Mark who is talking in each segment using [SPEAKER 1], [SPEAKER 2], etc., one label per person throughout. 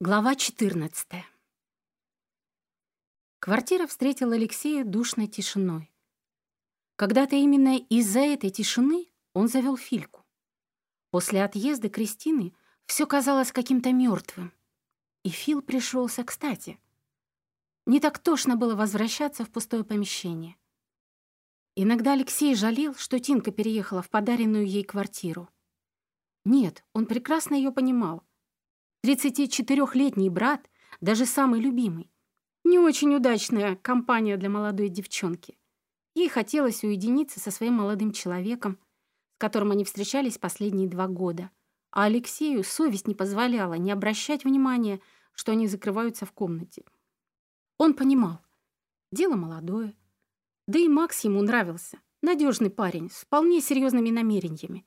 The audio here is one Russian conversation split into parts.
[SPEAKER 1] Глава 14. Квартира встретила Алексея душной тишиной. Когда-то именно из-за этой тишины он завел Фильку. После отъезда Кристины все казалось каким-то мертвым. И Фил пришелся кстати. Не так тошно было возвращаться в пустое помещение. Иногда Алексей жалел, что Тинка переехала в подаренную ей квартиру. Нет, он прекрасно ее понимал — 34-летний брат, даже самый любимый. Не очень удачная компания для молодой девчонки. Ей хотелось уединиться со своим молодым человеком, с которым они встречались последние два года. А Алексею совесть не позволяла не обращать внимания, что они закрываются в комнате. Он понимал, дело молодое. Да и Макс ему нравился. Надежный парень, с вполне серьезными намерениями.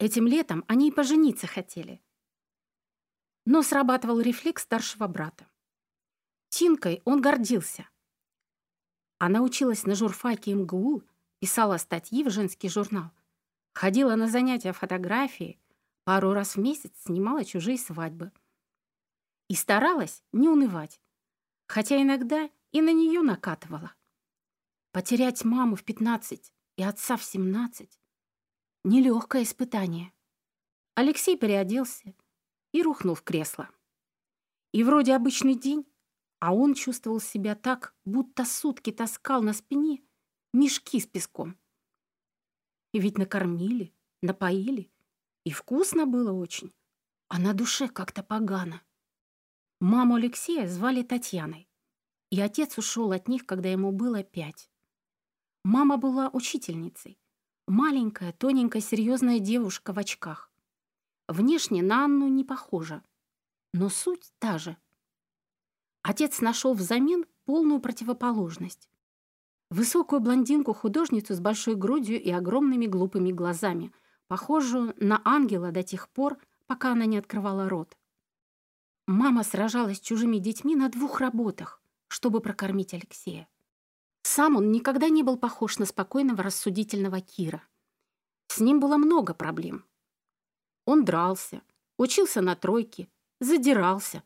[SPEAKER 1] Этим летом они и пожениться хотели. Но срабатывал рефлекс старшего брата. Тинкой он гордился. Она училась на журфаке МГУ, писала статьи в женский журнал, ходила на занятия фотографии, пару раз в месяц снимала чужие свадьбы. И старалась не унывать, хотя иногда и на нее накатывала. Потерять маму в 15 и отца в 17 — нелегкое испытание. Алексей переоделся, и рухнул в кресло. И вроде обычный день, а он чувствовал себя так, будто сутки таскал на спине мешки с песком. И ведь накормили, напоили, и вкусно было очень, а на душе как-то погано. Маму Алексея звали Татьяной, и отец ушел от них, когда ему было пять. Мама была учительницей, маленькая, тоненькая, серьезная девушка в очках. Внешне на Анну не похожа, но суть та же. Отец нашел взамен полную противоположность. Высокую блондинку-художницу с большой грудью и огромными глупыми глазами, похожую на ангела до тех пор, пока она не открывала рот. Мама сражалась с чужими детьми на двух работах, чтобы прокормить Алексея. Сам он никогда не был похож на спокойного рассудительного Кира. С ним было много проблем. Он дрался, учился на тройке, задирался.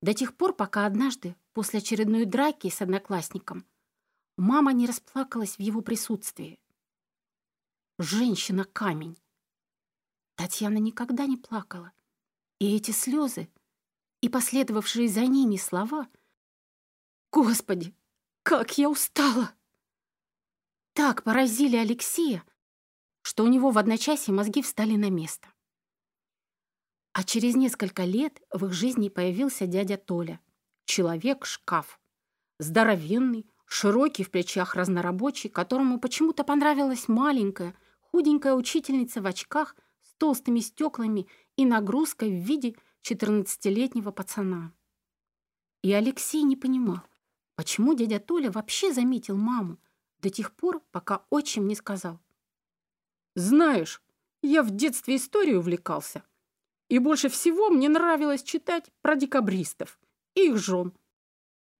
[SPEAKER 1] До тех пор, пока однажды, после очередной драки с одноклассником, мама не расплакалась в его присутствии. Женщина-камень. Татьяна никогда не плакала. И эти слезы, и последовавшие за ними слова «Господи, как я устала!» так поразили Алексея, что у него в одночасье мозги встали на место. А через несколько лет в их жизни появился дядя Толя. Человек-шкаф. Здоровенный, широкий в плечах разнорабочий, которому почему-то понравилась маленькая, худенькая учительница в очках с толстыми стеклами и нагрузкой в виде 14-летнего пацана. И Алексей не понимал, почему дядя Толя вообще заметил маму до тех пор, пока отчим не сказал. «Знаешь, я в детстве историей увлекался. И больше всего мне нравилось читать про декабристов, их жен.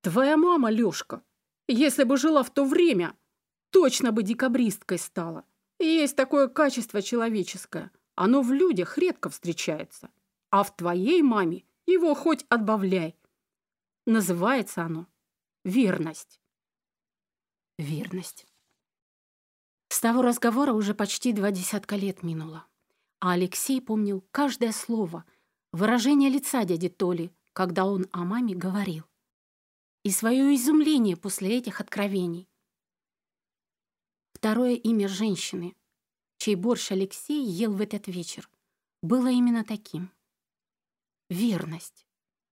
[SPEAKER 1] Твоя мама, Лёшка, если бы жила в то время, точно бы декабристкой стала. Есть такое качество человеческое. Оно в людях редко встречается. А в твоей маме его хоть отбавляй. Называется оно верность. Верность. С того разговора уже почти два десятка лет минуло. А Алексей помнил каждое слово, выражение лица дяди Толи, когда он о маме говорил. И свое изумление после этих откровений. Второе имя женщины, чей борщ Алексей ел в этот вечер, было именно таким. Верность.